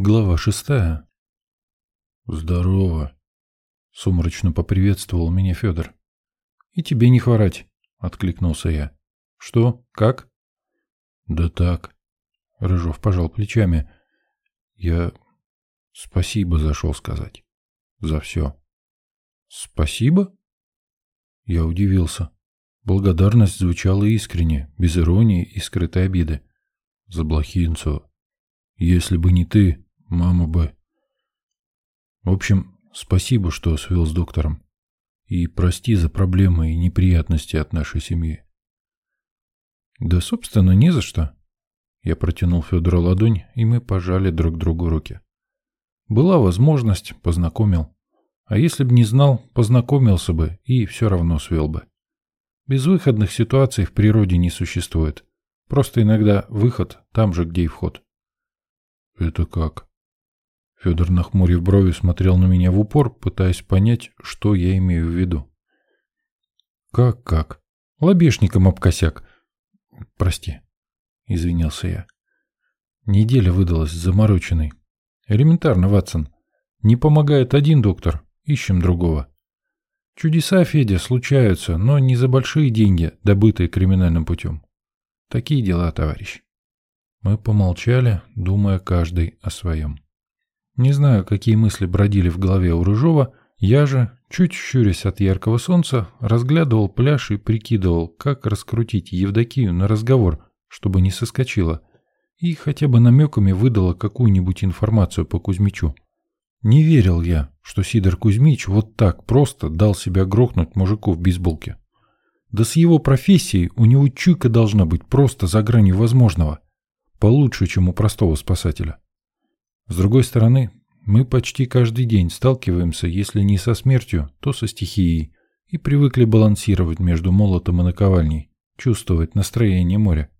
Глава шестая. «Здорово!» — сумрачно поприветствовал меня Федор. «И тебе не хворать!» — откликнулся я. «Что? Как?» «Да так!» — Рыжов пожал плечами. «Я спасибо зашел сказать. За все». «Спасибо?» Я удивился. Благодарность звучала искренне, без иронии и скрытой обиды. За Блохинцева. Если бы не ты, Мама бы... В общем, спасибо, что свел с доктором. И прости за проблемы и неприятности от нашей семьи. Да, собственно, не за что. Я протянул Федору ладонь, и мы пожали друг другу руки. Была возможность, познакомил. А если бы не знал, познакомился бы и все равно свел бы. Безвыходных ситуаций в природе не существует. Просто иногда выход там же, где и вход. Это как? Федор, нахмурив брови, смотрел на меня в упор, пытаясь понять, что я имею в виду. «Как-как? Лобешником об косяк. Прости», — извинился я. Неделя выдалась замороченной. Элементарно, Ватсон. Не помогает один доктор, ищем другого. Чудеса, Федя, случаются, но не за большие деньги, добытые криминальным путем. Такие дела, товарищ. Мы помолчали, думая каждый о своем. Не знаю, какие мысли бродили в голове у Рыжова, я же, чуть щурясь от яркого солнца, разглядывал пляж и прикидывал, как раскрутить Евдокию на разговор, чтобы не соскочила, и хотя бы намеками выдала какую-нибудь информацию по Кузьмичу. Не верил я, что Сидор Кузьмич вот так просто дал себя грохнуть мужику в бейсболке. Да с его профессией у него чуйка должна быть просто за гранью возможного. Получше, чем у простого спасателя. С другой стороны, мы почти каждый день сталкиваемся, если не со смертью, то со стихией, и привыкли балансировать между молотом и наковальней, чувствовать настроение моря.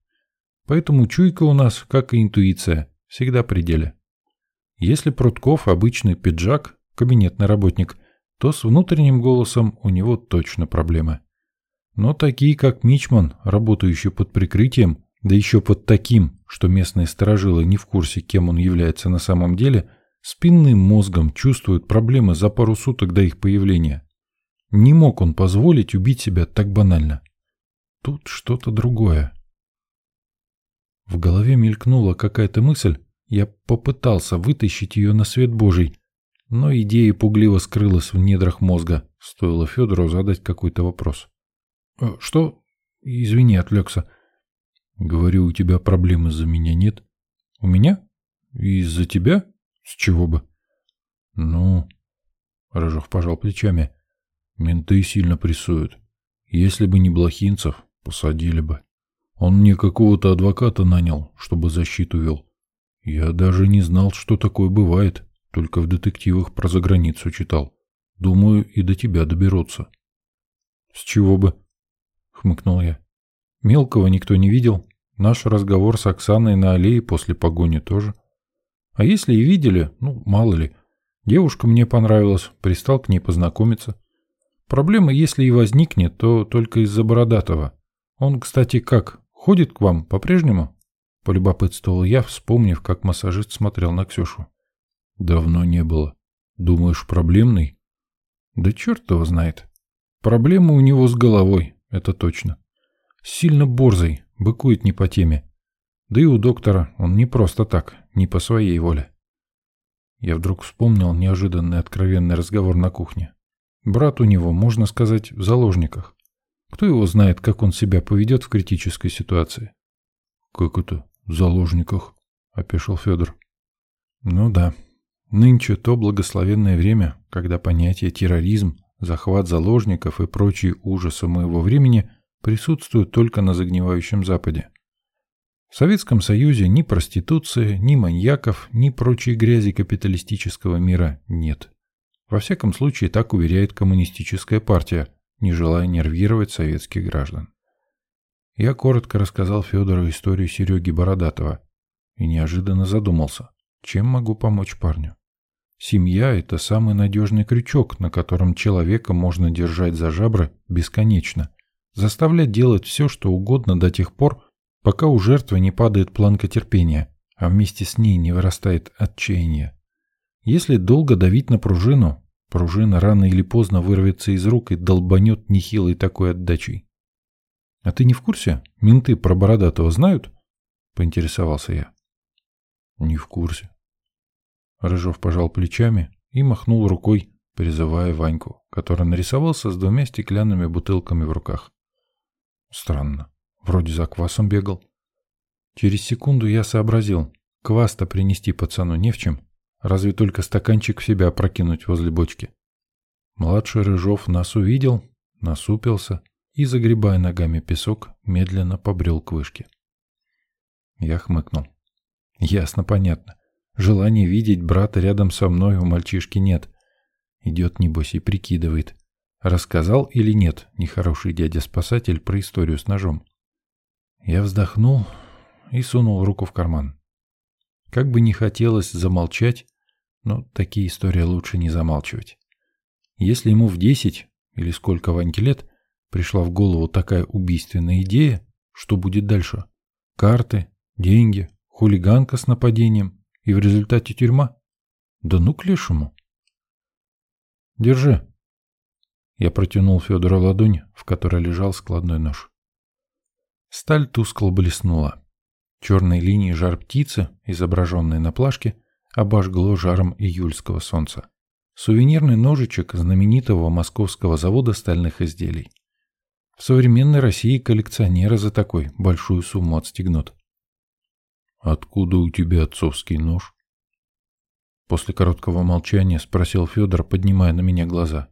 Поэтому чуйка у нас, как и интуиция, всегда при деле. Если Прутков обычный пиджак, кабинетный работник, то с внутренним голосом у него точно проблемы. Но такие, как Мичман, работающий под прикрытием, да еще под таким, что местные сторожилы не в курсе, кем он является на самом деле, спинным мозгом чувствуют проблемы за пару суток до их появления. Не мог он позволить убить себя так банально. Тут что-то другое. В голове мелькнула какая-то мысль, я попытался вытащить ее на свет Божий, но идея пугливо скрылась в недрах мозга, стоило Федору задать какой-то вопрос. «Э, «Что?» «Извини, отвлекся. Говорю, у тебя проблем из-за меня нет. У меня? Из-за тебя? С чего бы? Ну, Рожов пожал плечами. Менты сильно прессуют. Если бы не Блохинцев, посадили бы. Он мне какого-то адвоката нанял, чтобы защиту вел. Я даже не знал, что такое бывает, только в детективах про заграницу читал. Думаю, и до тебя доберутся. — С чего бы? — хмыкнул я. Мелкого никто не видел. Наш разговор с Оксаной на аллее после погони тоже. А если и видели, ну, мало ли. Девушка мне понравилась, пристал к ней познакомиться. Проблема, если и возникнет, то только из-за Бородатого. Он, кстати, как, ходит к вам по-прежнему? Полюбопытствовал я, вспомнив, как массажист смотрел на Ксюшу. Давно не было. Думаешь, проблемный? Да черт его знает. Проблемы у него с головой, это точно. Сильно борзый, быкует не по теме. Да и у доктора он не просто так, не по своей воле. Я вдруг вспомнил неожиданный откровенный разговор на кухне. Брат у него, можно сказать, в заложниках. Кто его знает, как он себя поведет в критической ситуации? — Как это? В заложниках? — опешил Федор. — Ну да. Нынче то благословенное время, когда понятие терроризм, захват заложников и прочие ужасы моего времени присутствуют только на загнивающем Западе. В Советском Союзе ни проституции, ни маньяков, ни прочей грязи капиталистического мира нет. Во всяком случае, так уверяет коммунистическая партия, не желая нервировать советских граждан. Я коротко рассказал Федору историю Сереги Бородатова и неожиданно задумался, чем могу помочь парню. Семья – это самый надежный крючок, на котором человека можно держать за жабры бесконечно, заставлять делать все, что угодно до тех пор, пока у жертвы не падает планка терпения, а вместе с ней не вырастает отчаяние. Если долго давить на пружину, пружина рано или поздно вырвется из рук и долбанет нехилой такой отдачей. «А ты не в курсе? Менты про Бородатого знают?» — поинтересовался я. «Не в курсе». Рыжов пожал плечами и махнул рукой, призывая Ваньку, который нарисовался с двумя стеклянными бутылками в руках. Странно. Вроде за квасом бегал. Через секунду я сообразил. Квас-то принести пацану не в чем. Разве только стаканчик в себя прокинуть возле бочки. Младший Рыжов нас увидел, насупился и, загребая ногами песок, медленно побрел к вышке. Я хмыкнул. Ясно, понятно. Желания видеть брата рядом со мной у мальчишки нет. Идет, небось, и прикидывает. Рассказал или нет нехороший дядя-спасатель про историю с ножом. Я вздохнул и сунул руку в карман. Как бы не хотелось замолчать, но такие истории лучше не замалчивать. Если ему в десять, или сколько Ваньке лет, пришла в голову такая убийственная идея, что будет дальше? Карты, деньги, хулиганка с нападением и в результате тюрьма? Да ну к лешему. Держи. Я протянул Федору ладонь, в которой лежал складной нож. Сталь тускло блеснула. Черной линии жар птицы, изображенной на плашке, обожгло жаром июльского солнца. Сувенирный ножичек знаменитого московского завода стальных изделий. В современной России коллекционеры за такой большую сумму отстегнут. «Откуда у тебя отцовский нож?» После короткого молчания спросил Федор, поднимая на меня глаза.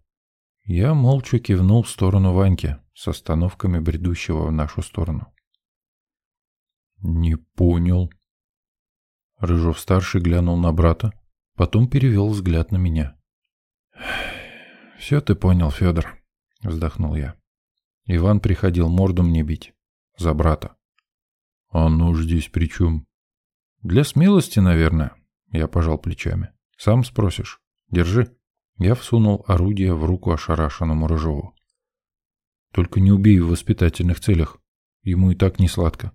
Я молча кивнул в сторону Ваньки, с остановками бредущего в нашу сторону. «Не понял». Рыжов-старший глянул на брата, потом перевел взгляд на меня. «Все ты понял, Федор», — вздохнул я. Иван приходил морду мне бить. За брата. А нож здесь при чем? Для смелости, наверное. Я пожал плечами. Сам спросишь. Держи. Я всунул орудие в руку ошарашенному Рыжову. Только не убей в воспитательных целях. Ему и так не сладко.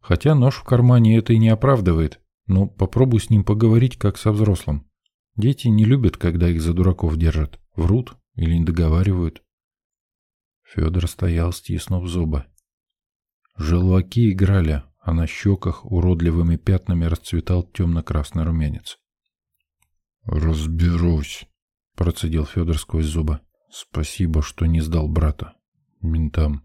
Хотя нож в кармане это и не оправдывает. Но попробуй с ним поговорить, как со взрослым. Дети не любят, когда их за дураков держат. Врут или не договаривают. Федор стоял, стиснув зубы. Желваки играли, а на щеках уродливыми пятнами расцветал темно-красный румянец. «Разберусь», — процедил Федор сквозь зубы. «Спасибо, что не сдал брата. Ментам».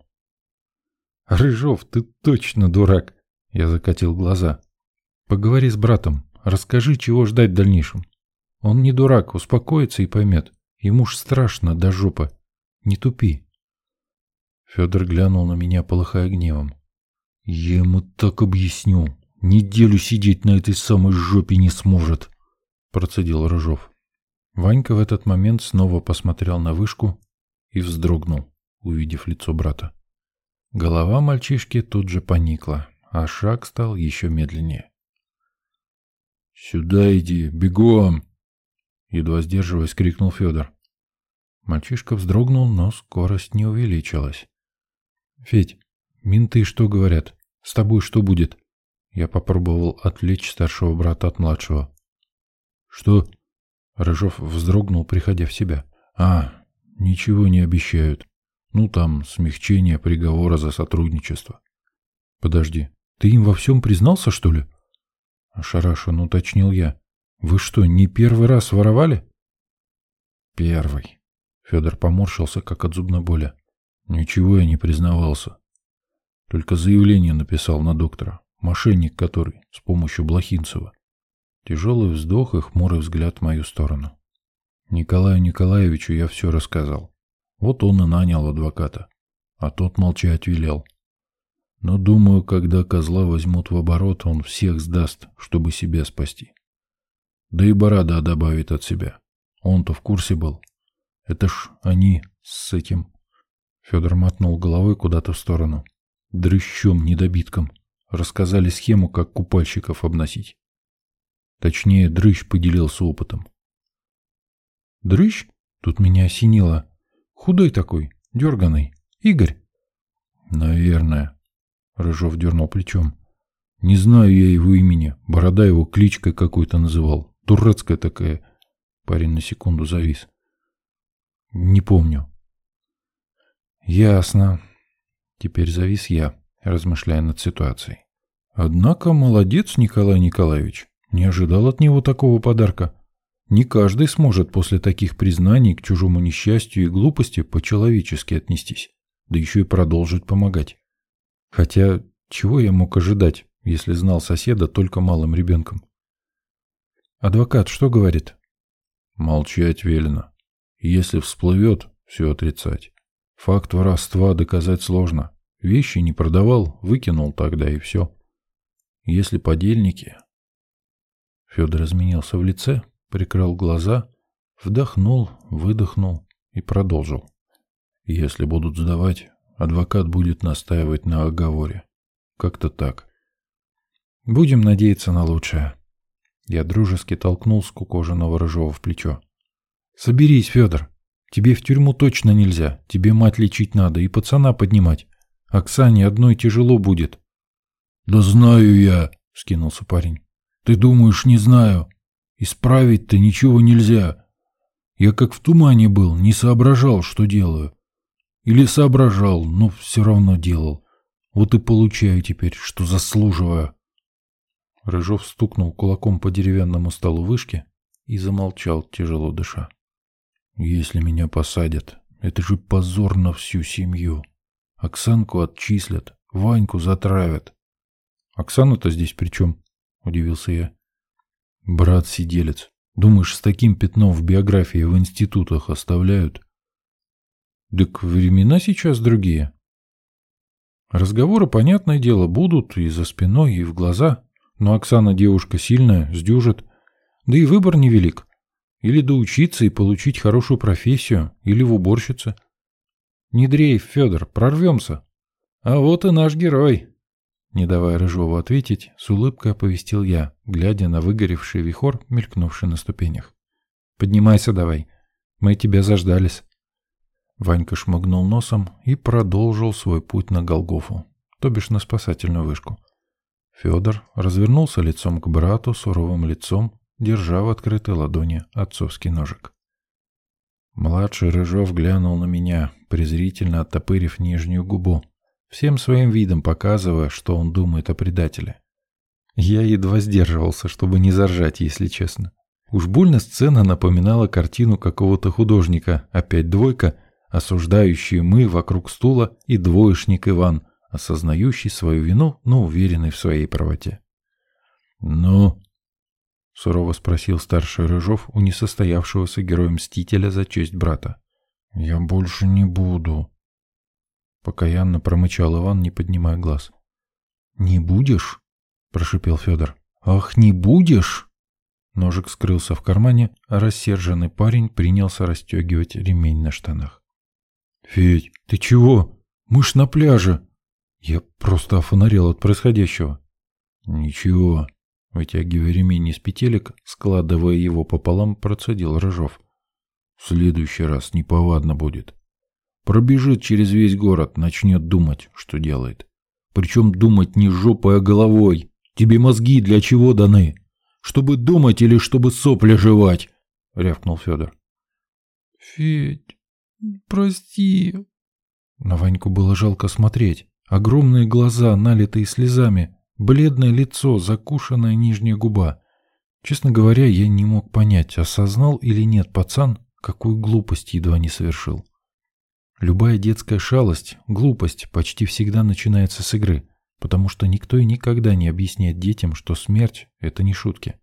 «Рыжов, ты точно дурак!» — я закатил глаза. «Поговори с братом, расскажи, чего ждать в дальнейшем. Он не дурак, успокоится и поймет. Ему ж страшно до жопы. Не тупи». Федор глянул на меня, полыхая гневом. «Я ему так объясню. Неделю сидеть на этой самой жопе не сможет», — процедил Рыжов. Ванька в этот момент снова посмотрел на вышку и вздрогнул, увидев лицо брата. Голова мальчишки тут же поникла, а шаг стал еще медленнее. «Сюда иди, бегом!» Едва сдерживаясь, крикнул Федор. Мальчишка вздрогнул, но скорость не увеличилась. «Федь, менты что говорят? С тобой что будет?» Я попробовал отвлечь старшего брата от младшего. «Что?» Рыжов вздрогнул, приходя в себя. «А, ничего не обещают. Ну, там, смягчение приговора за сотрудничество». «Подожди, ты им во всем признался, что ли?» Ошарашенно уточнил я. «Вы что, не первый раз воровали?» «Первый». Федор поморщился, как от зубной боли. Ничего я не признавался. Только заявление написал на доктора, мошенник который, с помощью Блохинцева. Тяжелый вздох и хмурый взгляд в мою сторону. Николаю Николаевичу я все рассказал. Вот он и нанял адвоката. А тот молчать велел. Но думаю, когда козла возьмут в оборот, он всех сдаст, чтобы себя спасти. Да и Борода добавит от себя. Он-то в курсе был. Это ж они с этим Федор мотнул головой куда-то в сторону. Дрыщом, недобитком. Рассказали схему, как купальщиков обносить. Точнее, дрыщ поделился опытом. Дрыщ? Тут меня осенило. Худой такой, дерганый. Игорь? Наверное. Рыжов дернул плечом. Не знаю я его имени. Борода его кличкой какой-то называл. Дурацкая такая. Парень на секунду завис. Не помню. Ясно. Теперь завис я, размышляя над ситуацией. Однако молодец Николай Николаевич. Не ожидал от него такого подарка. Не каждый сможет после таких признаний к чужому несчастью и глупости по-человечески отнестись, да еще и продолжить помогать. Хотя, чего я мог ожидать, если знал соседа только малым ребенком? Адвокат что говорит? Молчать велено. Если всплывет, все отрицать. Факт воровства доказать сложно. Вещи не продавал, выкинул тогда и все. Если подельники... Федор изменился в лице, прикрыл глаза, вдохнул, выдохнул и продолжил. Если будут сдавать, адвокат будет настаивать на оговоре. Как-то так. Будем надеяться на лучшее. Я дружески толкнул скукоженного рыжого в плечо. Соберись, Федор. Тебе в тюрьму точно нельзя. Тебе мать лечить надо и пацана поднимать. Оксане одной тяжело будет. Да знаю я, скинулся парень. Ты думаешь, не знаю? Исправить-то ничего нельзя. Я как в тумане был, не соображал, что делаю. Или соображал, но все равно делал. Вот и получаю теперь, что заслуживаю. Рыжов стукнул кулаком по деревянному столу вышки и замолчал, тяжело дыша. «Если меня посадят, это же позор на всю семью. Оксанку отчислят, Ваньку затравят». «Оксана-то здесь при чем?» — удивился я. Брат-сиделец. Думаешь, с таким пятном в биографии в институтах оставляют? Так времена сейчас другие. Разговоры, понятное дело, будут и за спиной, и в глаза. Но Оксана девушка сильная, сдюжит. Да и выбор невелик. Или доучиться и получить хорошую профессию, или в уборщице. Не дрейф, Федор, прорвемся. А вот и наш герой. Не давая Рыжову ответить, с улыбкой оповестил я, глядя на выгоревший вихор, мелькнувший на ступенях. «Поднимайся давай. Мы тебя заждались». Ванька шмыгнул носом и продолжил свой путь на Голгофу, то бишь на спасательную вышку. Федор развернулся лицом к брату, суровым лицом, держа в открытой ладони отцовский ножик. Младший Рыжов глянул на меня, презрительно оттопырив нижнюю губу всем своим видом показывая, что он думает о предателе. Я едва сдерживался, чтобы не заржать, если честно. Уж больно сцена напоминала картину какого-то художника, опять двойка, осуждающие мы вокруг стула и двоечник Иван, осознающий свою вину, но уверенный в своей правоте. «Ну?» — сурово спросил старший Рыжов у несостоявшегося героя-мстителя за честь брата. «Я больше не буду», Покаянно промычал Иван, не поднимая глаз. «Не будешь?» — прошипел Федор. «Ах, не будешь?» Ножик скрылся в кармане, а рассерженный парень принялся расстегивать ремень на штанах. «Федь, ты чего? Мы ж на пляже!» Я просто офонарел от происходящего. «Ничего», — вытягивая ремень из петелек, складывая его пополам, процедил Рыжов. «В следующий раз неповадно будет». Пробежит через весь город, начнет думать, что делает. Причем думать не жопой, а головой. Тебе мозги для чего даны? Чтобы думать или чтобы сопли жевать? Рявкнул Федор. Федь, прости. На Ваньку было жалко смотреть. Огромные глаза, налитые слезами, бледное лицо, закушенная нижняя губа. Честно говоря, я не мог понять, осознал или нет пацан, какую глупость едва не совершил. Любая детская шалость, глупость почти всегда начинается с игры, потому что никто и никогда не объясняет детям, что смерть – это не шутки.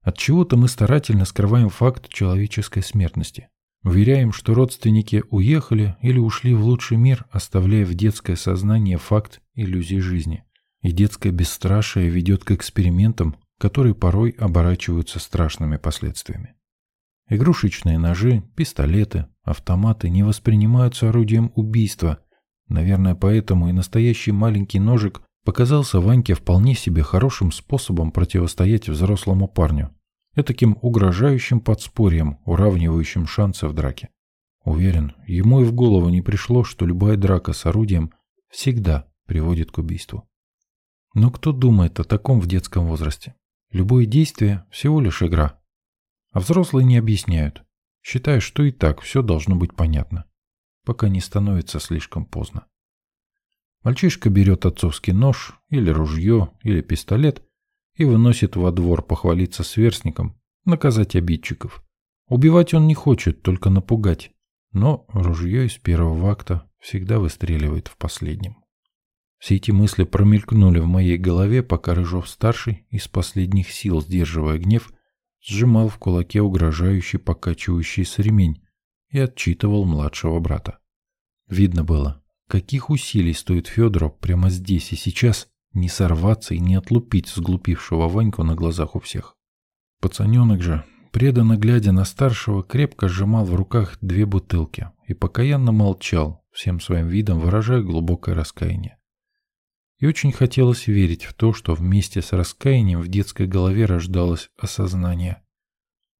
От чего-то мы старательно скрываем факт человеческой смертности. Уверяем, что родственники уехали или ушли в лучший мир, оставляя в детское сознание факт иллюзии жизни. И детское бесстрашие ведет к экспериментам, которые порой оборачиваются страшными последствиями. Игрушечные ножи, пистолеты, автоматы не воспринимаются орудием убийства. Наверное, поэтому и настоящий маленький ножик показался Ваньке вполне себе хорошим способом противостоять взрослому парню. Этаким угрожающим подспорьем, уравнивающим шансы в драке. Уверен, ему и в голову не пришло, что любая драка с орудием всегда приводит к убийству. Но кто думает о таком в детском возрасте? Любое действие – всего лишь игра. А взрослые не объясняют, считая, что и так все должно быть понятно, пока не становится слишком поздно. Мальчишка берет отцовский нож, или ружье, или пистолет и выносит во двор похвалиться сверстником, наказать обидчиков. Убивать он не хочет, только напугать. Но ружье из первого акта всегда выстреливает в последнем. Все эти мысли промелькнули в моей голове, пока Рыжов-старший, из последних сил сдерживая гнев, сжимал в кулаке угрожающий покачивающийся ремень и отчитывал младшего брата. Видно было, каких усилий стоит Федору прямо здесь и сейчас не сорваться и не отлупить сглупившего Ваньку на глазах у всех. Пацаненок же, преданно глядя на старшего, крепко сжимал в руках две бутылки и покаянно молчал, всем своим видом выражая глубокое раскаяние. И очень хотелось верить в то, что вместе с раскаянием в детской голове рождалось осознание.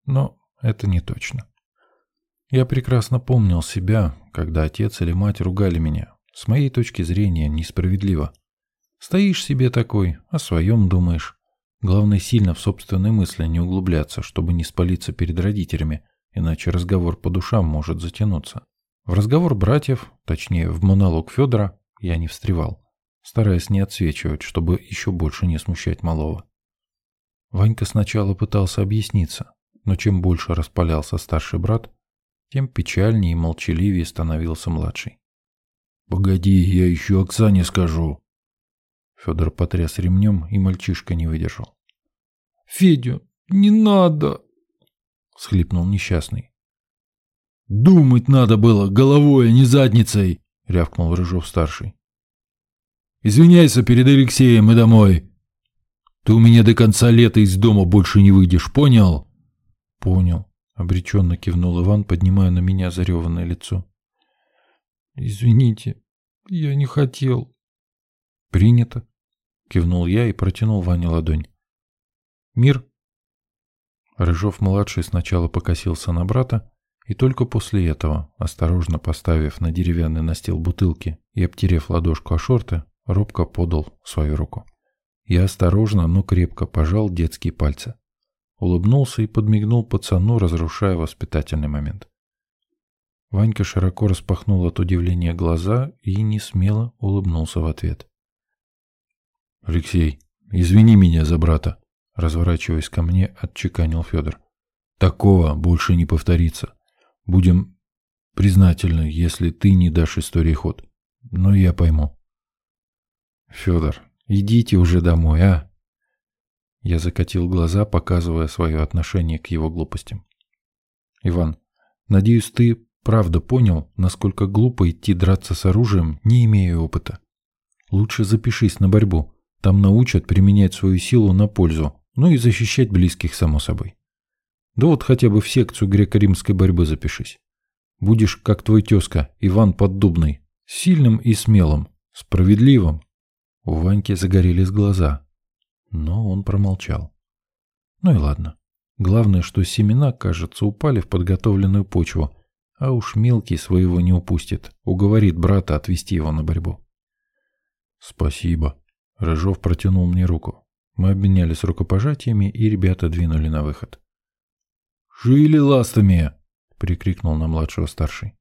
Но это не точно. Я прекрасно помнил себя, когда отец или мать ругали меня. С моей точки зрения, несправедливо. Стоишь себе такой, о своем думаешь. Главное, сильно в собственные мысли не углубляться, чтобы не спалиться перед родителями, иначе разговор по душам может затянуться. В разговор братьев, точнее, в монолог Федора, я не встревал стараясь не отсвечивать, чтобы еще больше не смущать малого. Ванька сначала пытался объясниться, но чем больше распалялся старший брат, тем печальнее и молчаливее становился младший. «Погоди, я еще Оксане скажу!» Федор потряс ремнем, и мальчишка не выдержал. «Федю, не надо!» — схлипнул несчастный. «Думать надо было головой, а не задницей!» — рявкнул Рыжов-старший. Извиняйся перед Алексеем и домой. Ты у меня до конца лета из дома больше не выйдешь, понял? Понял, обреченно кивнул Иван, поднимая на меня зареванное лицо. Извините, я не хотел. Принято, кивнул я и протянул Ване ладонь. Мир? Рыжов-младший сначала покосился на брата, и только после этого, осторожно поставив на деревянный настил бутылки и обтерев ладошку о шорты, робко подал свою руку. Я осторожно, но крепко пожал детские пальцы. Улыбнулся и подмигнул пацану, разрушая воспитательный момент. Ванька широко распахнул от удивления глаза и не смело улыбнулся в ответ. «Алексей, извини меня за брата», — разворачиваясь ко мне, отчеканил Федор. «Такого больше не повторится. Будем признательны, если ты не дашь истории ход. Но я пойму». Федор, идите уже домой, а? Я закатил глаза, показывая свое отношение к его глупостям. Иван, надеюсь, ты правда понял, насколько глупо идти драться с оружием, не имея опыта. Лучше запишись на борьбу. Там научат применять свою силу на пользу, ну и защищать близких, само собой. Да вот хотя бы в секцию греко-римской борьбы запишись. Будешь, как твой тезка, Иван Поддубный, сильным и смелым, справедливым, у Ваньки загорелись глаза, но он промолчал. Ну и ладно. Главное, что семена, кажется, упали в подготовленную почву, а уж мелкий своего не упустит, уговорит брата отвести его на борьбу. «Спасибо». Рыжов протянул мне руку. Мы обменялись рукопожатиями, и ребята двинули на выход. «Жили ластами!» — прикрикнул на младшего старший.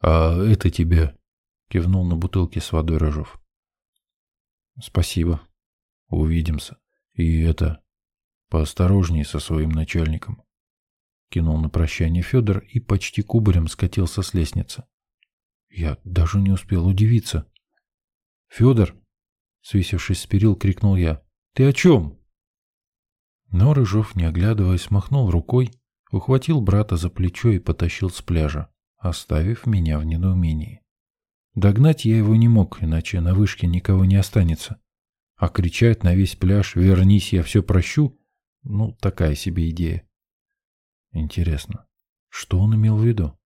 «А это тебе!» — кивнул на бутылке с водой Рыжов. Спасибо. Увидимся. И это... Поосторожней со своим начальником. Кинул на прощание Федор и почти кубарем скатился с лестницы. Я даже не успел удивиться. «Федор!» — свесившись с перил, крикнул я. «Ты о чем?» Но Рыжов, не оглядываясь, махнул рукой, ухватил брата за плечо и потащил с пляжа, оставив меня в недоумении. Догнать я его не мог, иначе на вышке никого не останется. А кричать на весь пляж «Вернись, я все прощу» — ну, такая себе идея. Интересно, что он имел в виду?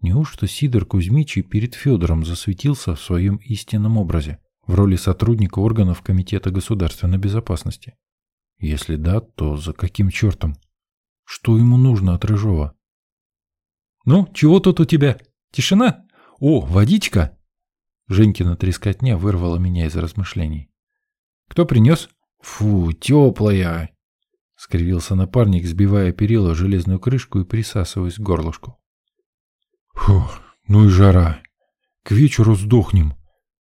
Неужто Сидор Кузьмич перед Федором засветился в своем истинном образе, в роли сотрудника органов Комитета государственной безопасности? Если да, то за каким чертом? Что ему нужно от Рыжова? «Ну, чего тут у тебя? Тишина?» «О, водичка!» Женькина трескотня вырвала меня из размышлений. Кто принес? Фу, теплая. Скривился напарник, сбивая перила железную крышку и присасываясь к горлышку. Фу, ну и жара. К вечеру сдохнем.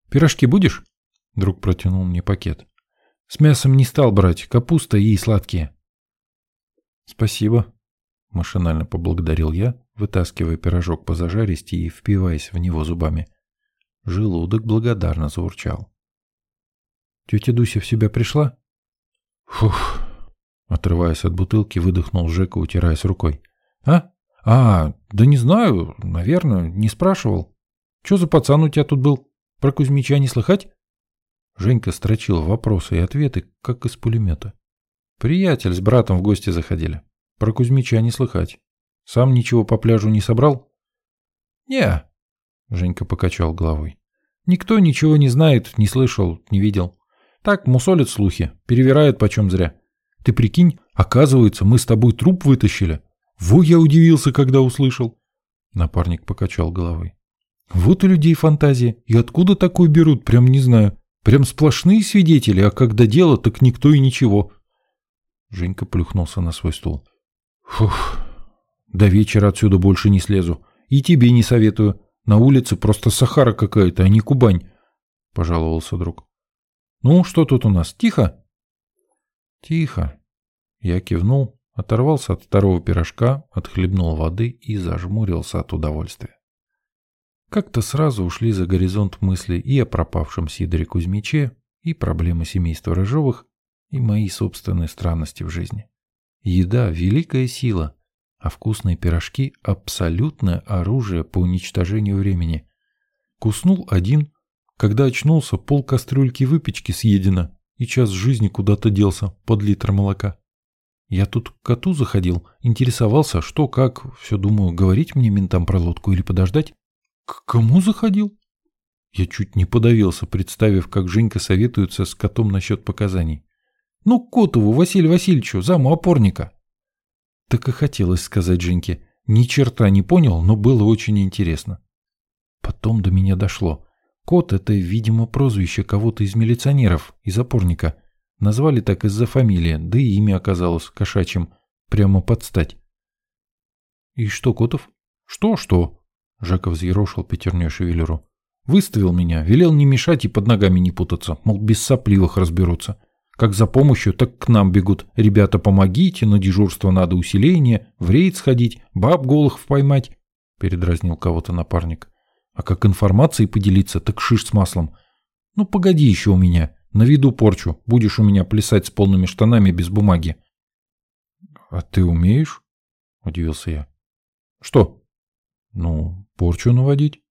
Пирожки будешь? Друг протянул мне пакет. С мясом не стал брать, капуста и сладкие. Спасибо. Машинально поблагодарил я, вытаскивая пирожок по зажаристи и впиваясь в него зубами. Желудок благодарно заурчал. «Тетя Дуся в себя пришла?» «Фух!» Отрываясь от бутылки, выдохнул Жека, утираясь рукой. «А? А, да не знаю, наверное, не спрашивал. Че за пацан у тебя тут был? Про Кузьмича не слыхать?» Женька строчил вопросы и ответы, как из пулемета. «Приятель с братом в гости заходили. Про Кузьмича не слыхать. Сам ничего по пляжу не собрал?» «Не», — Женька покачал головой. «Никто ничего не знает, не слышал, не видел. Так мусолят слухи, перевирают почем зря. Ты прикинь, оказывается, мы с тобой труп вытащили. Во я удивился, когда услышал. Напарник покачал головой. Вот у людей фантазия. И откуда такой берут, прям не знаю. Прям сплошные свидетели, а когда дело, так никто и ничего. Женька плюхнулся на свой стул. Фух, до вечера отсюда больше не слезу. И тебе не советую. На улице просто Сахара какая-то, а не Кубань. Пожаловался друг. Ну, что тут у нас? Тихо? Тихо. Я кивнул, оторвался от второго пирожка, отхлебнул воды и зажмурился от удовольствия. Как-то сразу ушли за горизонт мысли и о пропавшем Сидоре Кузьмиче, и проблемы семейства Рыжовых, и мои собственные странности в жизни. Еда — великая сила, а вкусные пирожки — абсолютное оружие по уничтожению времени. Куснул один, когда очнулся, пол кастрюльки выпечки съедено, и час жизни куда-то делся под литр молока. Я тут к коту заходил, интересовался, что, как, все думаю, говорить мне ментам про лодку или подождать. К кому заходил? Я чуть не подавился, представив, как Женька советуется с котом насчет показаний. Ну, Котову, Василию Васильевичу, заму опорника. Так и хотелось сказать Женьке. Ни черта не понял, но было очень интересно. Потом до меня дошло. Кот — это, видимо, прозвище кого-то из милиционеров, из опорника. Назвали так из-за фамилии, да и имя оказалось кошачьим, прямо под стать. «И что, Котов?» «Что-что?» — Жаков взъерошил пятерней шевелюру. «Выставил меня, велел не мешать и под ногами не путаться, мол, без сопливых разберутся. Как за помощью, так к нам бегут. Ребята, помогите, на дежурство надо усиление, в рейд сходить, баб голых поймать», — передразнил кого-то напарник. А как информацией поделиться, так шиш с маслом. Ну, погоди еще у меня. На виду порчу. Будешь у меня плясать с полными штанами без бумаги. А ты умеешь? Удивился я. Что? Ну, порчу наводить.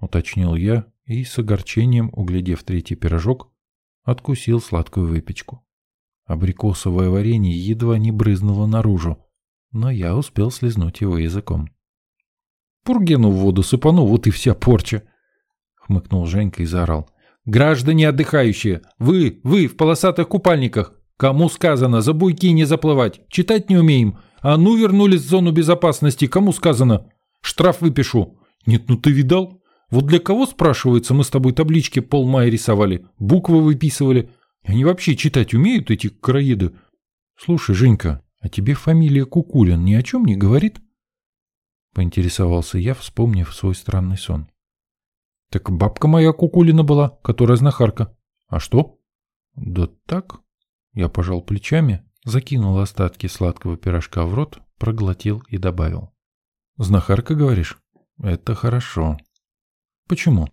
Уточнил я и с огорчением, углядев третий пирожок, откусил сладкую выпечку. Абрикосовое варенье едва не брызнуло наружу, но я успел слезнуть его языком. Пургену в воду сыпану, вот и вся порча. Хмыкнул Женька и заорал. Граждане отдыхающие, вы, вы в полосатых купальниках. Кому сказано за буйки не заплывать? Читать не умеем. А ну вернулись в зону безопасности. Кому сказано? Штраф выпишу. Нет, ну ты видал? Вот для кого, спрашивается, мы с тобой таблички полмая рисовали, буквы выписывали. Они вообще читать умеют, эти краеды? Слушай, Женька, а тебе фамилия Кукулин ни о чем не говорит? Поинтересовался я, вспомнив свой странный сон. Так бабка моя Кукулина была, которая знахарка. А что? Да так. Я пожал плечами, закинул остатки сладкого пирожка в рот, проглотил и добавил. Знахарка, говоришь? Это хорошо. Почему?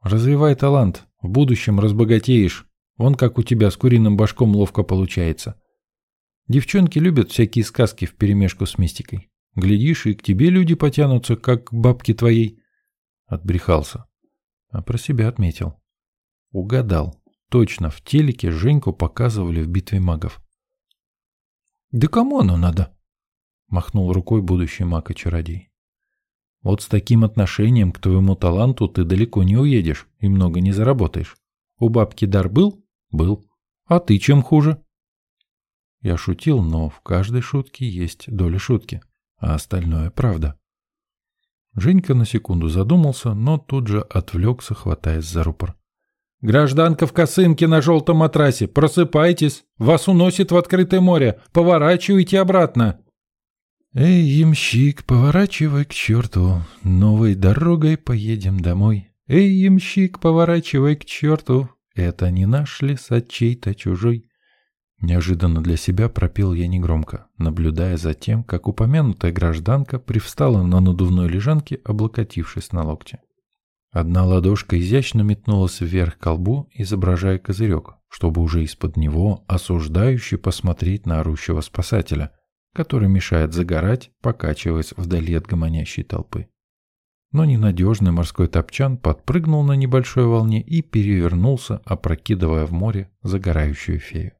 Развивай талант, в будущем разбогатеешь. Вон как у тебя с куриным башком ловко получается. Девчонки любят всякие сказки вперемешку с мистикой. Глядишь, и к тебе люди потянутся, как к бабке твоей. Отбрехался. А про себя отметил. Угадал. Точно, в телеке Женьку показывали в битве магов. «Да кому оно надо?» Махнул рукой будущий маг и чародей. «Вот с таким отношением к твоему таланту ты далеко не уедешь и много не заработаешь. У бабки дар был? Был. А ты чем хуже?» Я шутил, но в каждой шутке есть доля шутки а остальное правда. Женька на секунду задумался, но тут же отвлекся, хватаясь за рупор. Гражданка в косынке на желтом матрасе, просыпайтесь, вас уносит в открытое море, поворачивайте обратно. Эй, ямщик, поворачивай к черту, новой дорогой поедем домой. Эй, ямщик, поворачивай к черту, это не наш лес, а чей-то чужой. Неожиданно для себя пропел я негромко, наблюдая за тем, как упомянутая гражданка привстала на надувной лежанке, облокотившись на локте. Одна ладошка изящно метнулась вверх к колбу, изображая козырек, чтобы уже из-под него осуждающе посмотреть на орущего спасателя, который мешает загорать, покачиваясь вдали от гомонящей толпы. Но ненадежный морской топчан подпрыгнул на небольшой волне и перевернулся, опрокидывая в море загорающую фею.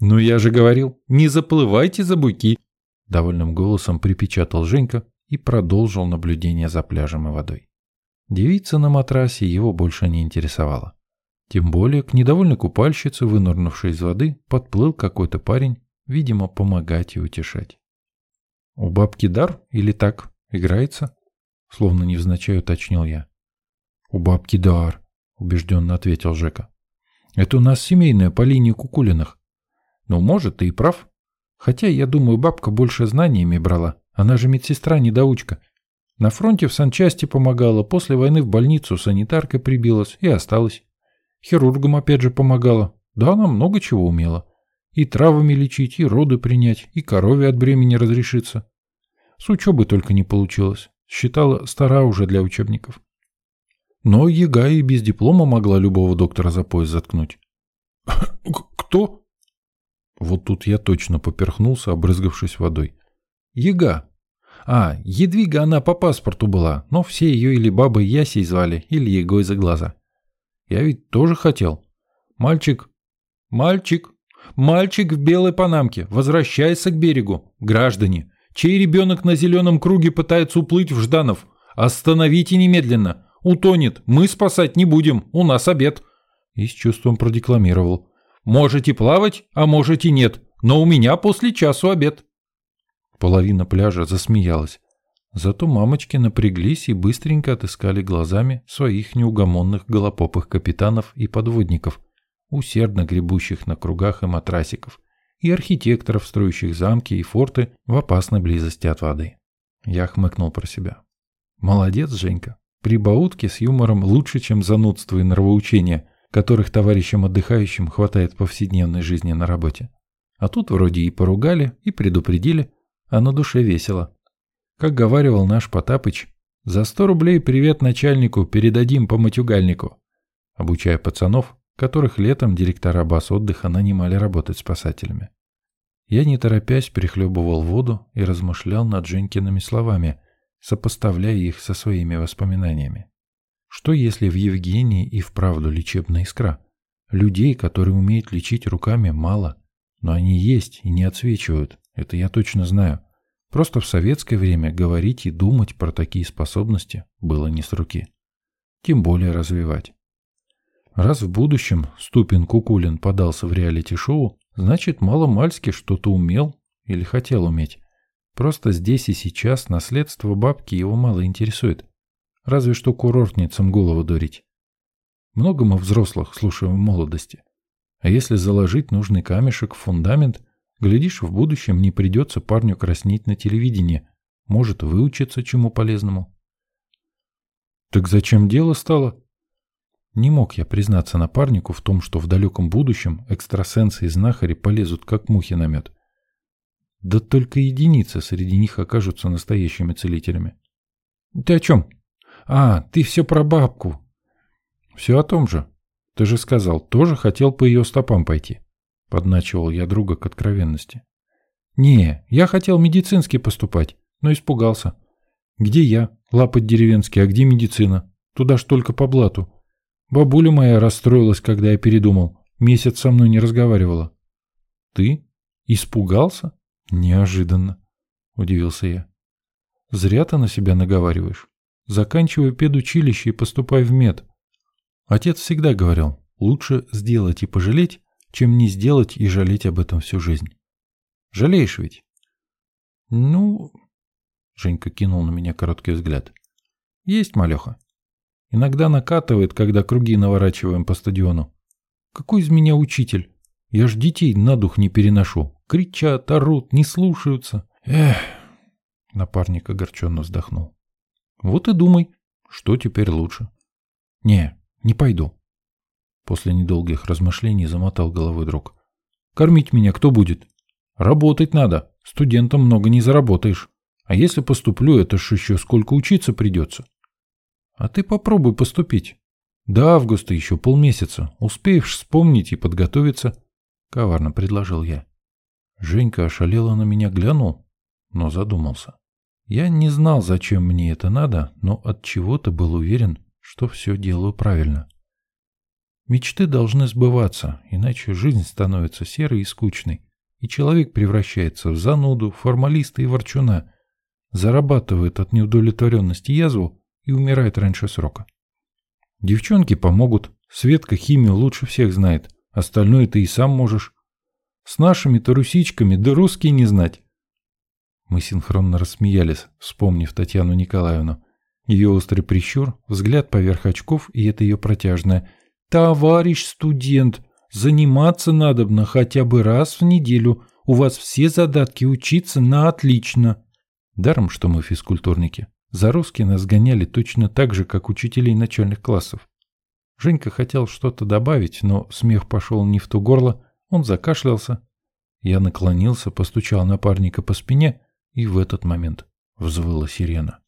«Ну я же говорил, не заплывайте за буйки!» Довольным голосом припечатал Женька и продолжил наблюдение за пляжем и водой. Девица на матрасе его больше не интересовала. Тем более к недовольной купальщице, вынырнувшей из воды, подплыл какой-то парень, видимо, помогать и утешать. «У бабки дар или так? Играется?» Словно невзначай уточнил я. «У бабки дар», — убежденно ответил Жека. «Это у нас семейная по линии Кукулиных. Ну, может, ты и прав. Хотя, я думаю, бабка больше знаниями брала. Она же медсестра-недоучка. На фронте в санчасти помогала, после войны в больницу санитаркой прибилась и осталась. Хирургам опять же помогала. Да, она много чего умела. И травами лечить, и роды принять, и корове от бремени разрешиться. С учебы только не получилось. Считала стара уже для учебников. Но Ега и без диплома могла любого доктора за пояс заткнуть. «Кто?» Вот тут я точно поперхнулся, обрызгавшись водой. «Ега», а, Едвига она по паспорту была, но все ее или бабой Ясей звали, или Егой за глаза. Я ведь тоже хотел. Мальчик, мальчик, мальчик в белой панамке, возвращайся к берегу. Граждане, чей ребенок на зеленом круге пытается уплыть в Жданов? Остановите немедленно. Утонет. Мы спасать не будем. У нас обед. И с чувством продекламировал. Можете плавать, а можете нет. Но у меня после часу обед. Половина пляжа засмеялась. Зато мамочки напряглись и быстренько отыскали глазами своих неугомонных голопопых капитанов и подводников, усердно гребущих на кругах и матрасиков, и архитекторов, строящих замки и форты в опасной близости от воды. Я хмыкнул про себя. Молодец, Женька. Прибаутки с юмором лучше, чем занудство и нравоучения, которых товарищам отдыхающим хватает повседневной жизни на работе. А тут вроде и поругали, и предупредили, а на душе весело. Как говаривал наш Потапыч, за сто рублей привет начальнику передадим по матюгальнику, обучая пацанов, которых летом директора баз отдыха нанимали работать спасателями. Я не торопясь прихлебывал воду и размышлял над Женькиными словами, сопоставляя их со своими воспоминаниями. Что если в Евгении и вправду лечебная искра? Людей, которые умеют лечить руками, мало, но они есть и не отсвечивают. Это я точно знаю. Просто в советское время говорить и думать про такие способности было не с руки. Тем более развивать. Раз в будущем Ступин Кукулин подался в реалити-шоу, значит мало-мальски что-то умел или хотел уметь. Просто здесь и сейчас наследство бабки его мало интересует. Разве что курортницам голову дурить. Много мы взрослых слушаем в молодости. А если заложить нужный камешек в фундамент, Глядишь, в будущем не придется парню краснеть на телевидении. Может, выучиться чему полезному. Так зачем дело стало? Не мог я признаться напарнику в том, что в далеком будущем экстрасенсы и знахари полезут как мухи на мед. Да только единицы среди них окажутся настоящими целителями. Ты о чем? А, ты все про бабку. Все о том же. Ты же сказал, тоже хотел по ее стопам пойти. Подначивал я друга к откровенности. «Не, я хотел медицинский поступать, но испугался. Где я, лапать деревенский, а где медицина? Туда ж только по блату. Бабуля моя расстроилась, когда я передумал. Месяц со мной не разговаривала». «Ты? Испугался? Неожиданно», — удивился я. «Зря ты на себя наговариваешь. Заканчивай педучилище и поступай в мед». Отец всегда говорил, лучше сделать и пожалеть, чем не сделать и жалеть об этом всю жизнь. Жалеешь ведь? Ну... Женька кинул на меня короткий взгляд. Есть, малеха. Иногда накатывает, когда круги наворачиваем по стадиону. Какой из меня учитель? Я ж детей на дух не переношу. Кричат, орут, не слушаются. Эх, напарник огорченно вздохнул. Вот и думай, что теперь лучше. Не, не пойду. После недолгих размышлений замотал головой друг. Кормить меня кто будет? Работать надо. Студентам много не заработаешь. А если поступлю, это ж еще сколько учиться придется. А ты попробуй поступить. До августа еще полмесяца. Успеешь вспомнить и подготовиться. Коварно предложил я. Женька ошалело на меня глянул, но задумался. Я не знал, зачем мне это надо, но от чего-то был уверен, что все делаю правильно. Мечты должны сбываться, иначе жизнь становится серой и скучной, и человек превращается в зануду, формалиста и ворчуна, зарабатывает от неудовлетворенности язву и умирает раньше срока. Девчонки помогут, Светка химию лучше всех знает, остальное ты и сам можешь. С нашими-то русичками, да русские не знать. Мы синхронно рассмеялись, вспомнив Татьяну Николаевну. Ее острый прищур, взгляд поверх очков и это ее протяжное «Товарищ студент, заниматься надобно хотя бы раз в неделю. У вас все задатки учиться на отлично». Даром, что мы физкультурники. За русские нас гоняли точно так же, как учителей начальных классов. Женька хотел что-то добавить, но смех пошел не в то горло, он закашлялся. Я наклонился, постучал напарника по спине, и в этот момент взвыла сирена.